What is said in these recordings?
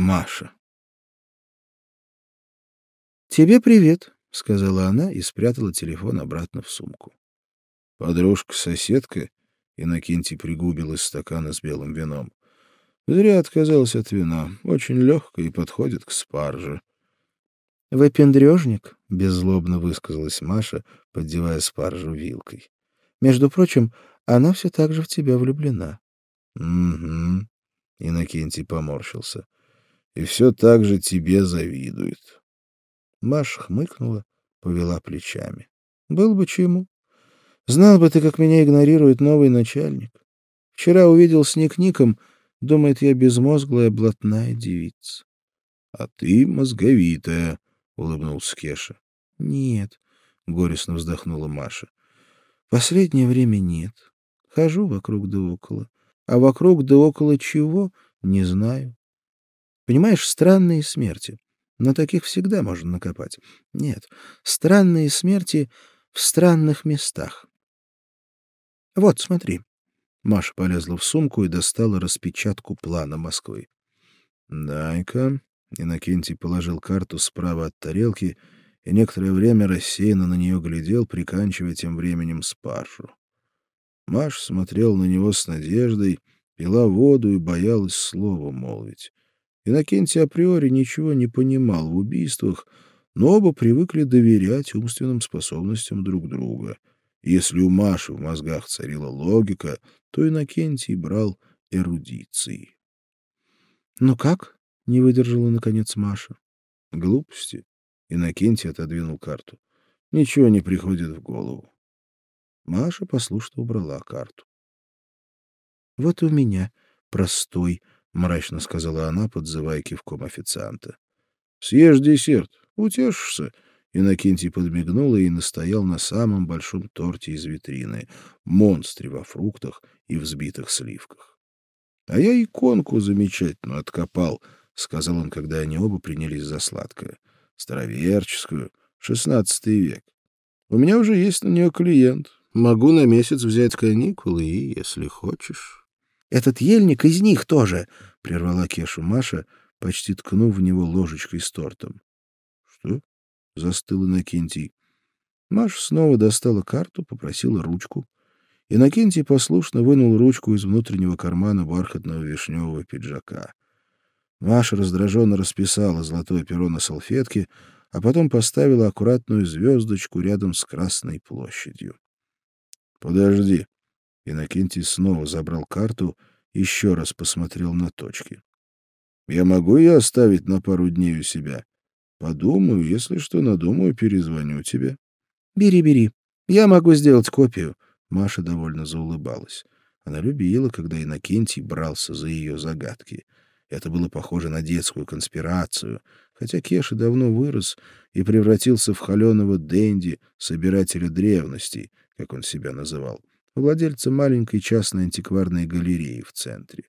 Маша. «Тебе привет», — сказала она и спрятала телефон обратно в сумку. Подружка-соседка, Иннокентий пригубил из стакана с белым вином. Зря отказался от вина. Очень легкое и подходит к спарже. «Выпендрежник», — беззлобно высказалась Маша, поддевая спаржу вилкой. «Между прочим, она все так же в тебя влюблена». «Угу», — Иннокентий поморщился. «И все так же тебе завидует». Маша хмыкнула, повела плечами. «Был бы чему. Знал бы ты, как меня игнорирует новый начальник. Вчера увидел с Ник-Ником, думает, я безмозглая блатная девица». «А ты мозговитая», улыбнулся Кеша. Нет, горестно вздохнула Маша. Последнее время нет. Хожу вокруг да около. А вокруг да около чего, не знаю. Понимаешь, странные смерти. Но таких всегда можно накопать. Нет, странные смерти в странных местах. Вот, смотри. Маша полезла в сумку и достала распечатку плана Москвы. «Дай-ка», Иннокентий положил карту справа от тарелки и некоторое время рассеянно на нее глядел, приканчивая тем временем спаржу. Маш смотрел на него с надеждой, пила воду и боялась слова молвить. Иннокентий априори ничего не понимал в убийствах, но оба привыкли доверять умственным способностям друг друга. Если у Маши в мозгах царила логика, то Иннокентий брал эрудицией. «Ну как?» Не выдержала, наконец, Маша. Глупости. Иннокентий отодвинул карту. Ничего не приходит в голову. Маша послушно убрала карту. «Вот у меня простой», — мрачно сказала она, подзывая кивком официанта. «Съешь десерт, утешишься». Иннокентий подмигнул и настоял на самом большом торте из витрины, монстре во фруктах и взбитых сливках. А я иконку замечательно откопал —— сказал он, когда они оба принялись за сладкое. «Староверческую, шестнадцатый век. У меня уже есть на нее клиент. Могу на месяц взять каникулы и, если хочешь...» «Этот ельник из них тоже!» — прервала Кешу Маша, почти ткнув в него ложечкой с тортом. «Что?» — застыл Иннокентий. Маша снова достала карту, попросила ручку. Иннокентий послушно вынул ручку из внутреннего кармана бархатного вишневого пиджака. Маша раздраженно расписала золотое перо на салфетке, а потом поставила аккуратную звездочку рядом с Красной площадью. «Подожди». Иннокентий снова забрал карту, еще раз посмотрел на точки. «Я могу ее оставить на пару дней у себя? Подумаю, если что надумаю, перезвоню тебе». «Бери, бери. Я могу сделать копию». Маша довольно заулыбалась. Она любила, когда Иннокентий брался за ее загадки — это было похоже на детскую конспирацию, хотя Кеша давно вырос и превратился в холеного денди, собирателя древностей, как он себя называл, владельца маленькой частной антикварной галереи в центре.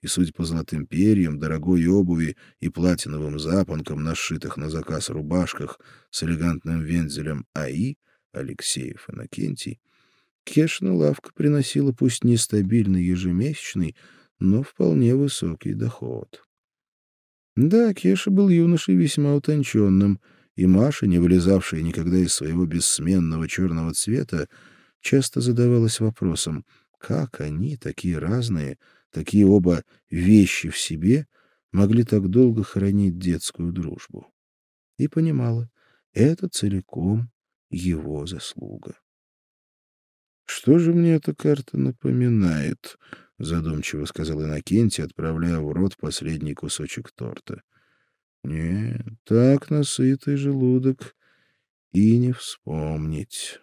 И, судя по золотым перьям, дорогой обуви и платиновым запонкам, нашитых на заказ рубашках с элегантным вензелем АИ, Алексеев Иннокентий, Кешина лавка приносила пусть нестабильный ежемесячный, но вполне высокий доход. Да, Кеша был юношей весьма утонченным, и Маша, не вылезавшая никогда из своего бессменного черного цвета, часто задавалась вопросом, как они, такие разные, такие оба вещи в себе, могли так долго хранить детскую дружбу. И понимала, это целиком его заслуга. «Что же мне эта карта напоминает?» — задумчиво сказал Иннокентий, отправляя в рот последний кусочек торта. — Не, так насытый желудок и не вспомнить.